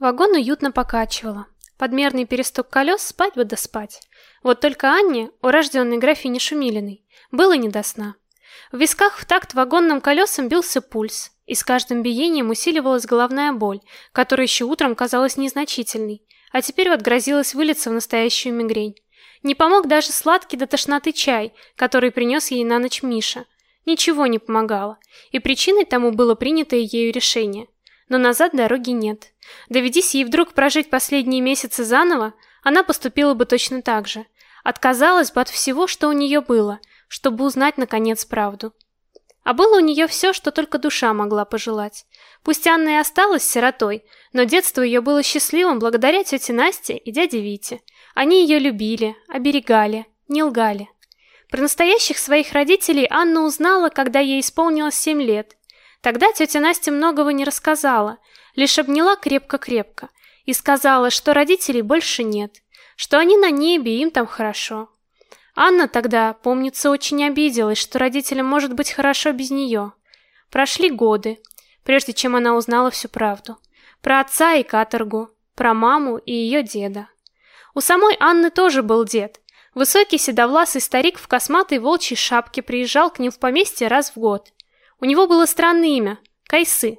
Вагон уютно покачивало. Подмерный перестук колес спать бы да спать. Вот только Анне, урожденной графине Шумилиной, было не до сна. В висках в такт вагонным колесам бился пульс, и с каждым биением усиливалась головная боль, которая еще утром казалась незначительной, а теперь вот грозилась вылиться в настоящую мигрень. Не помог даже сладкий до тошноты чай, который принес ей на ночь Миша. Ничего не помогало, и причиной тому было принятое ею решение. Но назад дороги нет. Доведись ей вдруг прожить последние месяцы заново, она поступила бы точно так же. Отказалась бы от всего, что у нее было, чтобы узнать наконец правду. А было у нее все, что только душа могла пожелать. Пусть Анна и осталась сиротой, но детство ее было счастливым благодаря тете Насте и дяде Вите. Они ее любили, оберегали, не лгали. Про настоящих своих родителей Анна узнала, когда ей исполнилось семь лет. Тогда тетя Настя многого не рассказала, лишь обняла крепко-крепко и сказала, что родителей больше нет, что они на небе, им там хорошо. Анна тогда, помнится, очень обиделась, что родителям может быть хорошо без нее. Прошли годы, прежде чем она узнала всю правду. Про отца и каторгу, про маму и ее деда. У самой Анны тоже был дед. Высокий седовласый старик в косматой волчьей шапке приезжал к ним в поместье раз в год. У него было странное имя Кайсы.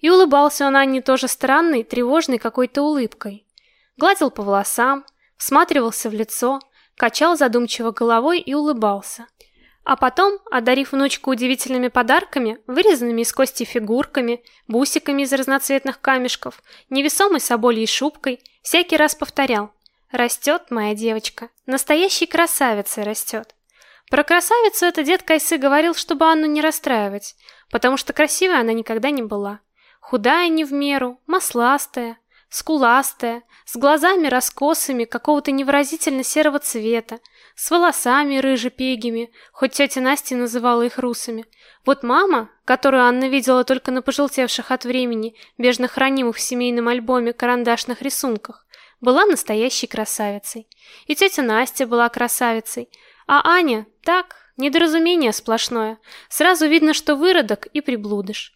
И улыбался он Анне тоже странной, тревожной какой-то улыбкой. Гладил по волосам, всматривался в лицо, качал задумчиво головой и улыбался. А потом, одарив внучку удивительными подарками, вырезанными из кости фигурками, бусиками из разноцветных камешков, невесомой собольей шубкой, всякий раз повторял: "Растет моя девочка, настоящей красавицей растет". Про красавицу этот дед Кайсы говорил, чтобы Анну не расстраивать, потому что красивой она никогда не была. Худая не в меру, масластая, скуластая, с глазами раскосыми какого-то невыразительно серого цвета, с волосами рыжепегими, хоть тетя Настя называла их русыми. Вот мама, которую Анна видела только на пожелтевших от времени, бежно хранимых в семейном альбоме карандашных рисунках, была настоящей красавицей. И тетя Настя была красавицей, а Аня так, недоразумение сплошное. Сразу видно, что выродок и приблудыш.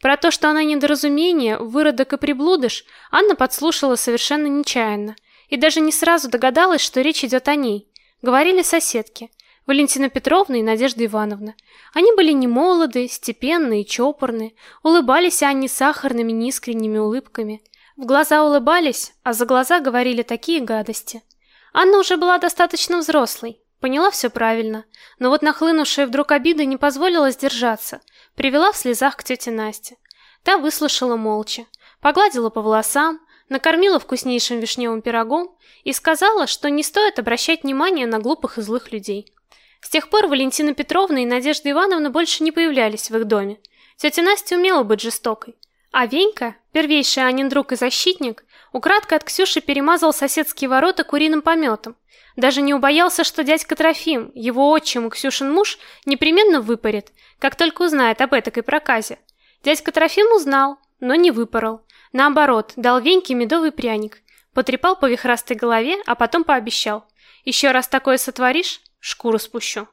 Про то, что она недоразумение, выродок и приблудыш, Анна подслушала совершенно нечаянно и даже не сразу догадалась, что речь идет о ней. Говорили соседки, Валентина Петровна и Надежда Ивановна. Они были не молоды, степенные чопорные, улыбались Анне сахарными неискренними улыбками. В глаза улыбались, а за глаза говорили такие гадости. Анна уже была достаточно взрослой, Поняла все правильно, но вот нахлынувшая вдруг обида не позволила сдержаться, привела в слезах к тете Насте. Та выслушала молча, погладила по волосам, накормила вкуснейшим вишневым пирогом и сказала, что не стоит обращать внимание на глупых и злых людей. С тех пор Валентина Петровна и Надежда Ивановна больше не появлялись в их доме. Тетя Настя умела быть жестокой, а Венька, первейший Анин друг и защитник, украдкой от Ксюши перемазал соседские ворота куриным пометом, даже не убоялся, что дядька Трофим, его отчим и Ксюшин муж, непременно выпарит, как только узнает об этой проказе. Дядька Трофим узнал, но не выпорол. Наоборот, дал Веньке медовый пряник, потрепал по вихрастой голове, а потом пообещал: «Еще раз такое сотворишь, шкуру спущу".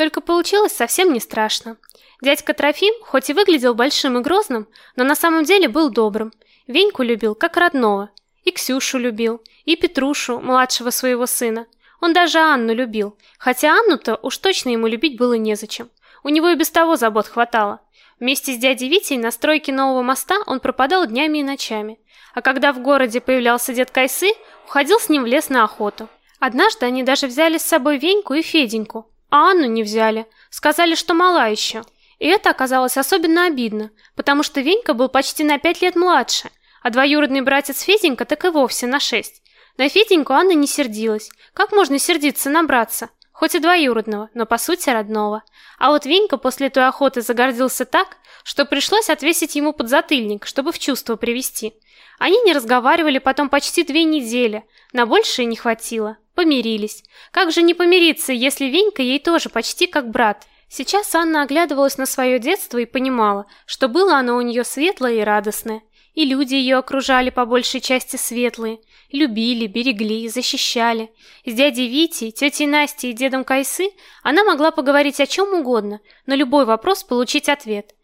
Только получилось совсем не страшно. Дядька Трофим, хоть и выглядел большим и грозным, но на самом деле был добрым. Веньку любил как родного, и Ксюшу любил, и Петрушу, младшего своего сына. Он даже Анну любил, хотя Анну-то уж точно ему любить было незачем. У него и без того забот хватало. Вместе с дядей Витей на стройке нового моста он пропадал днями и ночами. А когда в городе появлялся дед Кайсы, уходил с ним в лес на охоту. Однажды они даже взяли с собой Веньку и Феденьку, а Анну не взяли. Сказали, что мала еще. И это оказалось особенно обидно, потому что Венька был почти на пять лет младше, а двоюродный братец Феденька так и вовсе на шесть. На Феденьку Анна не сердилась. Как можно сердиться на братца? Хоть и двоюродного, но по сути родного. А вот Венька после той охоты загордился так, что пришлось отвесить ему подзатыльник, чтобы в чувство привести. Они не разговаривали потом почти две недели, на большее не хватило. Помирились. Как же не помириться, если Венька ей тоже почти как брат? Сейчас Анна оглядывалась на свое детство и понимала, что было оно у нее светлое и радостное. И люди ее окружали по большей части светлые, любили, берегли, защищали. С дядей Витей, тетей Настей и дедом Кайсы она могла поговорить о чем угодно, на любой вопрос получить ответ.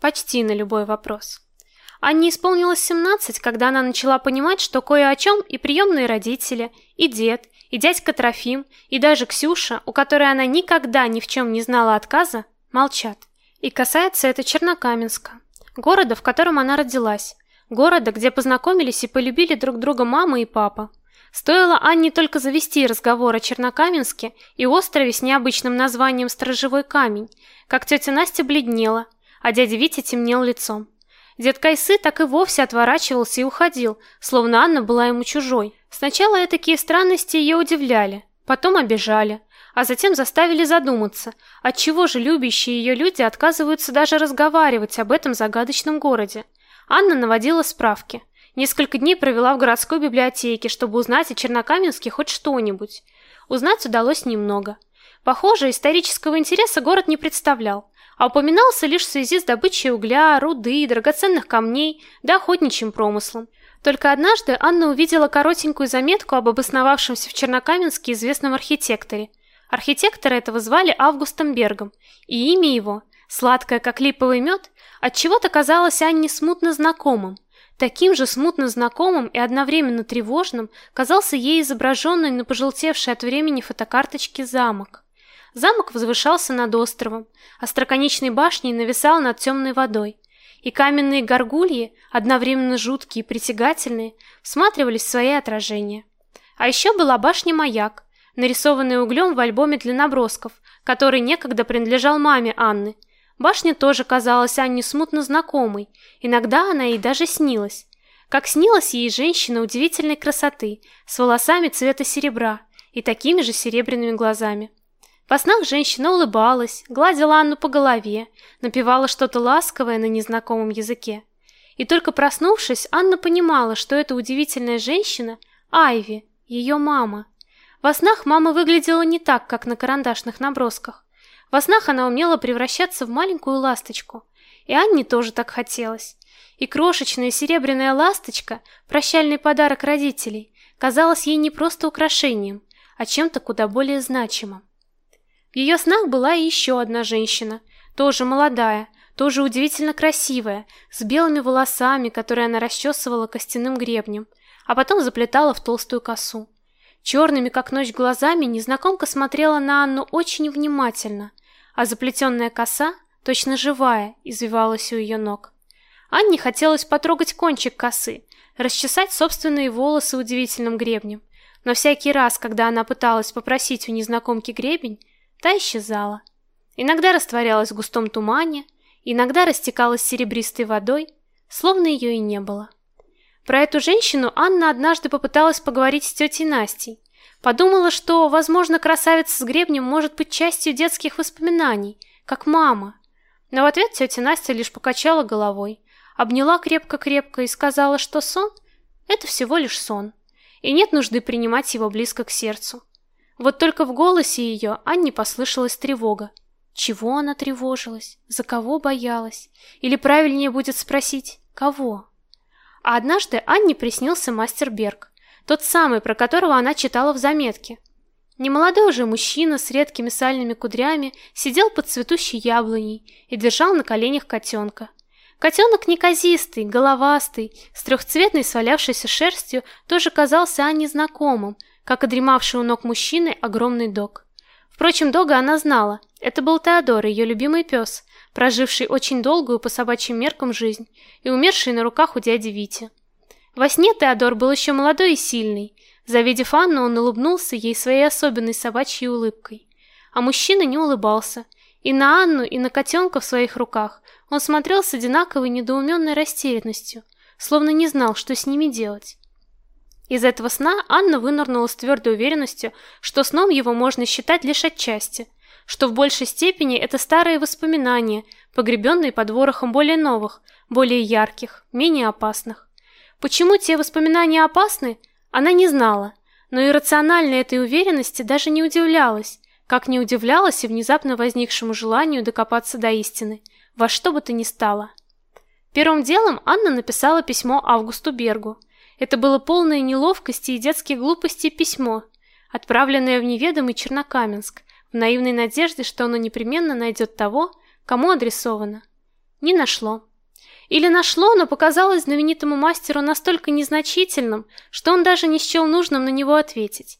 Почти на любой вопрос. Анне исполнилось 17, когда она начала понимать, что кое о чем и приемные родители, и дед, и дядька Трофим, и даже Ксюша, у которой она никогда ни в чем не знала отказа, молчат. И касается это Чернокаменска, города, в котором она родилась, города, где познакомились и полюбили друг друга мама и папа. Стоило Анне только завести разговор о Чернокаменске и острове с необычным названием Сторожевой камень, как тетя Настя бледнела, а дядя Витя темнел лицом. Дед Кайсы так и вовсе отворачивался и уходил, словно Анна была ему чужой. Сначала такие странности ее удивляли, потом обижали, а затем заставили задуматься, отчего же любящие ее люди отказываются даже разговаривать об этом загадочном городе. Анна наводила справки. Несколько дней провела в городской библиотеке, чтобы узнать о Чернокаменске хоть что-нибудь. Узнать удалось немного. Похоже, исторического интереса город не представлял, а упоминался лишь в связи с добычей угля, руды, драгоценных камней, да охотничьим промыслом. Только однажды Анна увидела коротенькую заметку об обосновавшемся в Чернокаменске известном архитекторе. Архитектора этого звали Августом Бергом, и имя его, сладкое как липовый мед, отчего-то казалось Анне смутно знакомым. Таким же смутно знакомым и одновременно тревожным казался ей изображенный на пожелтевшей от времени фотокарточке замок. Замок возвышался над островом, остроконечной башней нависал над темной водой, и каменные горгульи, одновременно жуткие и притягательные, всматривались в свои отражения. А еще была башня-маяк, нарисованная углем в альбоме для набросков, который некогда принадлежал маме Анны, Башня тоже казалась Анне смутно знакомой. Иногда она ей даже снилась. Как снилась ей женщина удивительной красоты, с волосами цвета серебра и такими же серебряными глазами. Во снах женщина улыбалась, гладила Анну по голове, напевала что-то ласковое на незнакомом языке. И только проснувшись, Анна понимала, что эта удивительная женщина Айви, ее мама. Во снах мама выглядела не так, как на карандашных набросках. Во снах она умела превращаться в маленькую ласточку, и Анне тоже так хотелось. И крошечная серебряная ласточка, прощальный подарок родителей, казалась ей не просто украшением, а чем-то куда более значимым. В ее снах была еще одна женщина, тоже молодая, тоже удивительно красивая, с белыми волосами, которые она расчесывала костяным гребнем, а потом заплетала в толстую косу. Черными, как ночь, глазами незнакомка смотрела на Анну очень внимательно, а заплетенная коса, точно живая, извивалась у ее ног. Анне хотелось потрогать кончик косы, расчесать собственные волосы удивительным гребнем, но всякий раз, когда она пыталась попросить у незнакомки гребень, та исчезала. Иногда растворялась в густом тумане, иногда растекалась серебристой водой, словно ее и не было. Про эту женщину Анна однажды попыталась поговорить с тетей Настей, Подумала, что, возможно, красавица с гребнем может быть частью детских воспоминаний, как мама. Но в ответ тетя Настя лишь покачала головой, обняла крепко-крепко и сказала, что сон это всего лишь сон, и нет нужды принимать его близко к сердцу. Вот только в голосе ее Анне послышалась тревога. Чего она тревожилась? За кого боялась? Или правильнее будет спросить, кого? А однажды Анне приснился мастер Берг. Тот самый, про которого она читала в заметке. Немолодой уже мужчина с редкими сальными кудрями сидел под цветущей яблоней и держал на коленях котенка. Котенок неказистый, головастый, с трехцветной свалявшейся шерстью, тоже казался Анне знакомым, как и дремавший у ног мужчины огромный дог. Впрочем, дога она знала. Это был Теодор, ее любимый пес, проживший очень долгую по собачьим меркам жизнь и умерший на руках у дяди Вити. Во сне Теодор был еще молодой и сильный. Завидев Анну, он улыбнулся ей своей особенной собачьей улыбкой. А мужчина не улыбался. И на Анну, и на котенка в своих руках он смотрел с одинаковой недоуменной растерянностью, словно не знал, что с ними делать. Из этого сна Анна вынырнула с твердой уверенностью, что сном его можно считать лишь отчасти, что в большей степени это старые воспоминания, погребенные под ворохом более новых, более ярких, менее опасных. Почему те воспоминания опасны, она не знала, но иррационально этой уверенности даже не удивлялась, как не удивлялась и внезапно возникшему желанию докопаться до истины, во что бы то ни стало. Первым делом Анна написала письмо Августу Бергу. Это было полное неловкости и детских глупостей письмо, отправленное в неведомый Чернокаменск, в наивной надежде, что оно непременно найдет того, кому адресовано. Не нашло. Или нашло, но показалось знаменитому мастеру настолько незначительным, что он даже не счел нужным на него ответить.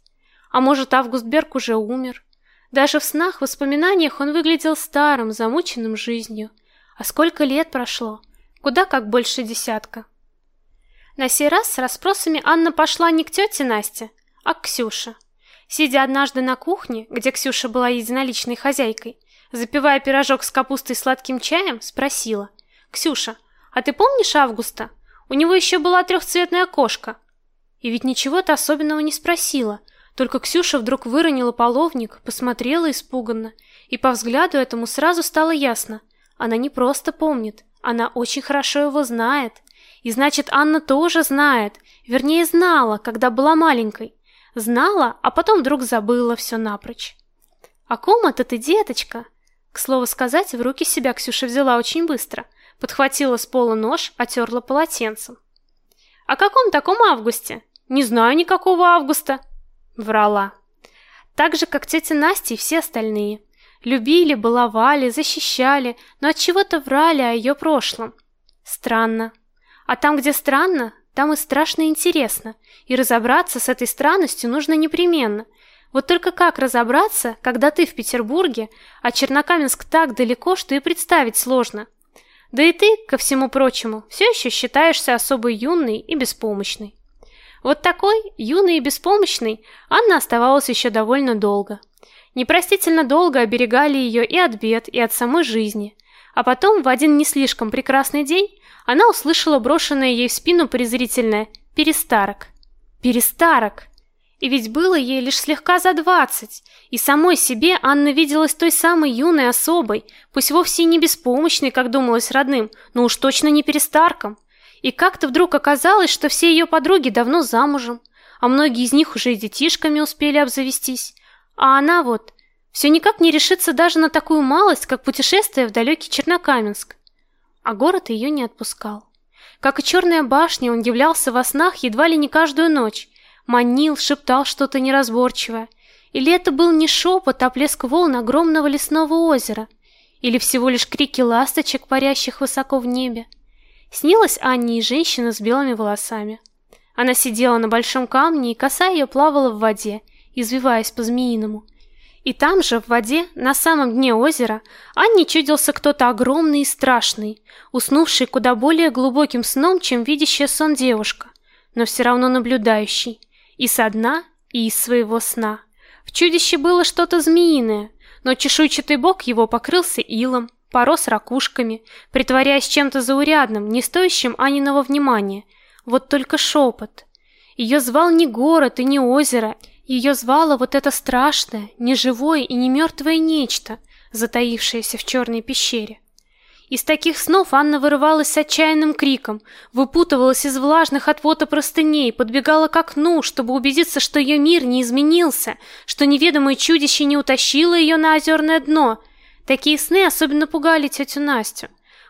А может, Август Берг уже умер? Даже в снах, воспоминаниях он выглядел старым, замученным жизнью. А сколько лет прошло? Куда как больше десятка. На сей раз с расспросами Анна пошла не к тете Насте, а к Ксюше. Сидя однажды на кухне, где Ксюша была единоличной хозяйкой, запивая пирожок с капустой и сладким чаем, спросила: "Ксюша, а ты помнишь Августа? У него еще была трехцветная кошка". И ведь ничего-то особенного не спросила, только Ксюша вдруг выронила половник, посмотрела испуганно, и по взгляду этому сразу стало ясно: она не просто помнит, она очень хорошо его знает. И значит, Анна тоже знает, вернее, знала, когда была маленькой. Знала, а потом вдруг забыла все напрочь. «О ком это ты, деточка?» К слову сказать, в руки себя Ксюша взяла очень быстро. Подхватила с пола нож, отерла полотенцем. «О каком таком августе?» «Не знаю никакого августа». Врала. Так же, как тетя Настя и все остальные. Любили, баловали, защищали, но от чего-то врали о ее прошлом. Странно. А там, где странно, там и страшно интересно. И разобраться с этой странностью нужно непременно. Вот только как разобраться, когда ты в Петербурге, а Чернокаменск так далеко, что и представить сложно. Да и ты, ко всему прочему, все еще считаешься особо юной и беспомощной. Вот такой, юной и беспомощной, Анна оставалась еще довольно долго. Непростительно долго оберегали ее и от бед, и от самой жизни. А потом, в один не слишком прекрасный день, она услышала брошенное ей в спину презрительное «перестарок». «Перестарок!» И ведь было ей лишь слегка за двадцать, и самой себе Анна виделась той самой юной особой, пусть вовсе и не беспомощной, как думалось родным, но уж точно не перестарком. И как-то вдруг оказалось, что все ее подруги давно замужем, а многие из них уже и детишками успели обзавестись. А она вот все никак не решится даже на такую малость, как путешествие в далекий Чернокаменск. А город ее не отпускал. Как и черная башня, он являлся во снах едва ли не каждую ночь, манил, шептал что-то неразборчивое. Или это был не шепот, а плеск волн огромного лесного озера, или всего лишь крики ласточек, парящих высоко в небе. Снилась Анне и женщина с белыми волосами. Она сидела на большом камне, и коса ее плавала в воде, извиваясь по-змеиному. И там же, в воде, на самом дне озера, Анне чудился кто-то огромный и страшный, уснувший куда более глубоким сном, чем видящая сон девушка, но все равно наблюдающий, и со дна, и из своего сна. В чудище было что-то змеиное, но чешуйчатый бок его покрылся илом, порос ракушками, притворяясь чем-то заурядным, не стоящим Аниного внимания. Вот только шепот. Ее звал не город и не озеро, ее звало вот это страшное, неживое и не мертвое нечто, затаившееся в черной пещере. Из таких снов Анна вырывалась с отчаянным криком, выпутывалась из влажных от пота простыней, подбегала к окну, чтобы убедиться, что ее мир не изменился, что неведомое чудище не утащило ее на озерное дно. Такие сны особенно пугали тетю Настю,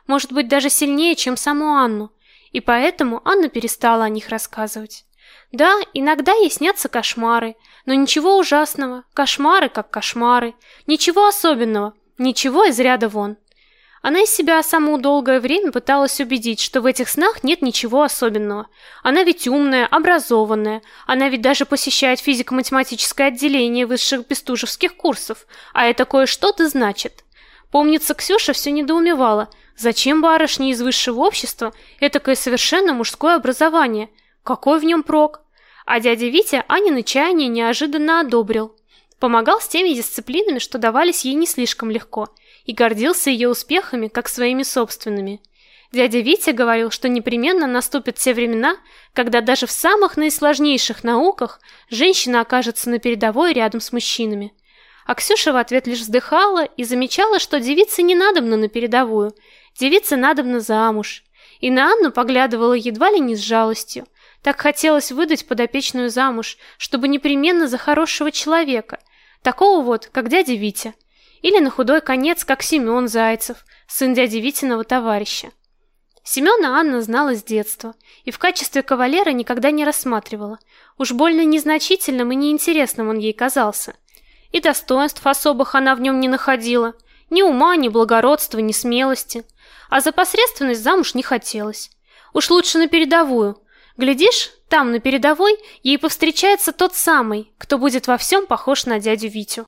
может быть, даже сильнее, чем саму Анну, и поэтому Анна перестала о них рассказывать. Да, иногда ей снятся кошмары, но ничего ужасного. Кошмары как кошмары. Ничего особенного. Ничего из ряда вон. Она из себя самое долгое время пыталась убедить, что в этих снах нет ничего особенного. Она ведь умная, образованная. Она ведь даже посещает физико-математическое отделение высших бестужевских курсов. А это кое-что-то значит. Помнится, Ксюша все недоумевала. Зачем барышне из высшего общества этакое совершенно мужское образование – какой в нем прок? А дядя Витя Анины чаяние неожиданно одобрил. Помогал с теми дисциплинами, что давались ей не слишком легко, и гордился ее успехами, как своими собственными. Дядя Витя говорил, что непременно наступят те времена, когда даже в самых наисложнейших науках женщина окажется на передовой рядом с мужчинами. А Ксюша в ответ лишь вздыхала и замечала, что девице не надобно на передовую, девице надобно замуж. И на Анну поглядывала едва ли не с жалостью, так хотелось выдать подопечную замуж, чтобы непременно за хорошего человека, такого вот, как дядя Витя, или на худой конец, как Семен Зайцев, сын дяди Витиного товарища. Семена Анна знала с детства и в качестве кавалера никогда не рассматривала. Уж больно незначительным и неинтересным он ей казался. И достоинств особых она в нем не находила, ни ума, ни благородства, ни смелости. а за посредственность замуж не хотелось. Уж лучше на передовую. Глядишь, там, на передовой, ей повстречается тот самый, кто будет во всем похож на дядю Витю.